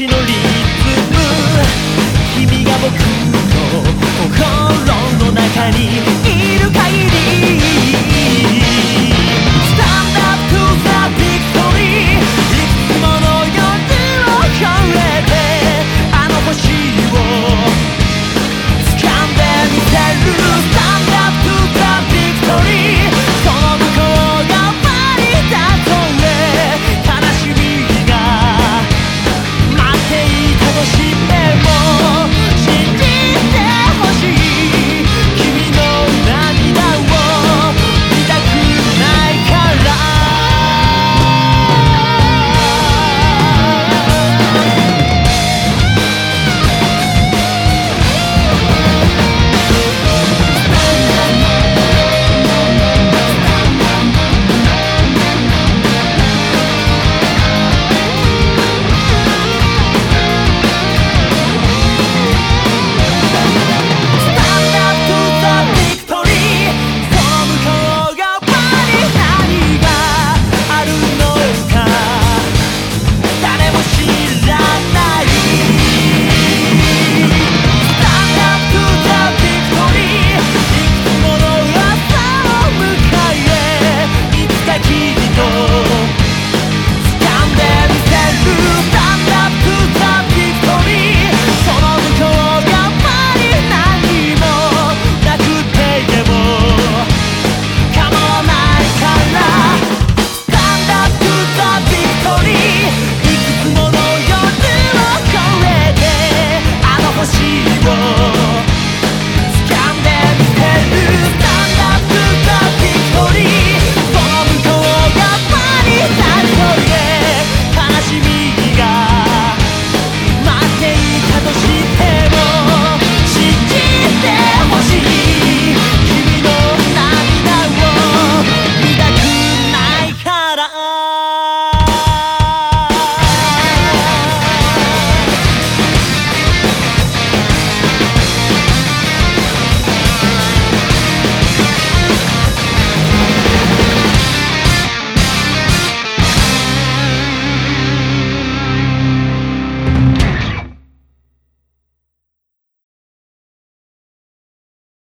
しのリズム。君が僕の心の中に